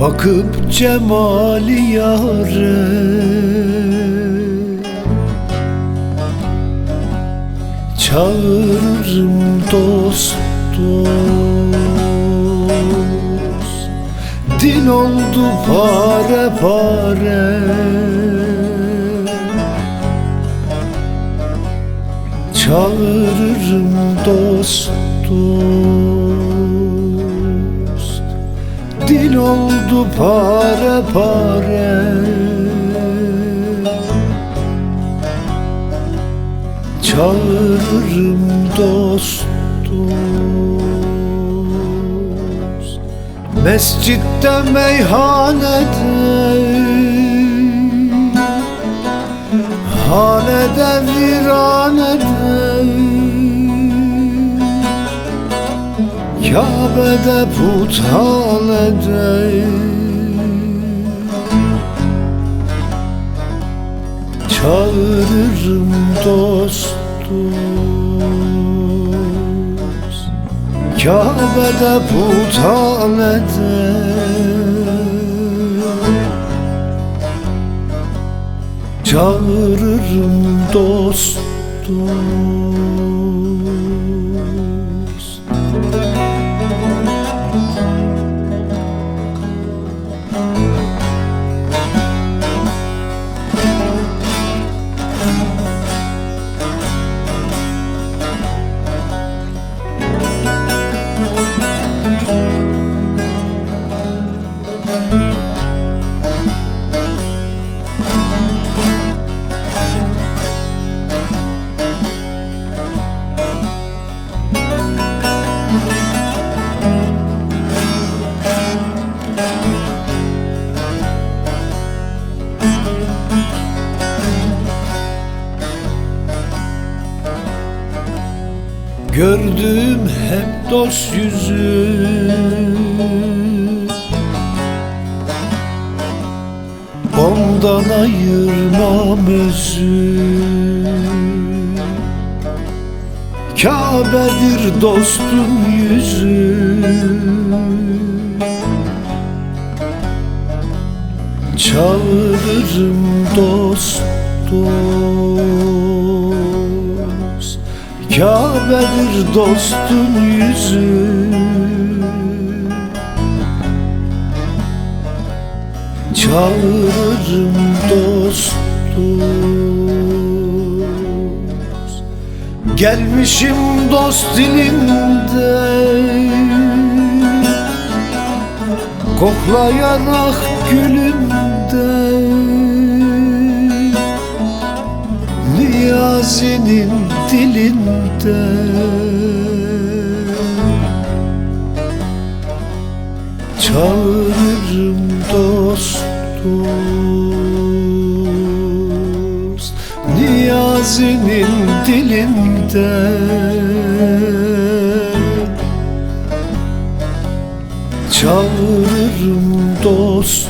Bakıp cemali yâre Çağırırım dost dost Dil oldu pare pare. Çağırırım dost dost Oldu pare pare Çağırırım dost dost Mescitte meyhanede. Hanede viranede Kabe'de puthanede Çağırırım dost dost Kabe'de puthanede Çağırırım dost Gördüm hep dost yüzü. Ondan ayırmam özü. Kabe'dir dostun yüzü Kabe'dir dostun yüzü. Çağırırım dost Gelmişim dost dilinde. Koklayarak gülümde Niyazi'nin dilinde. Çağırırım dost dost Niyazi'nin dilinde. Çağırırım dost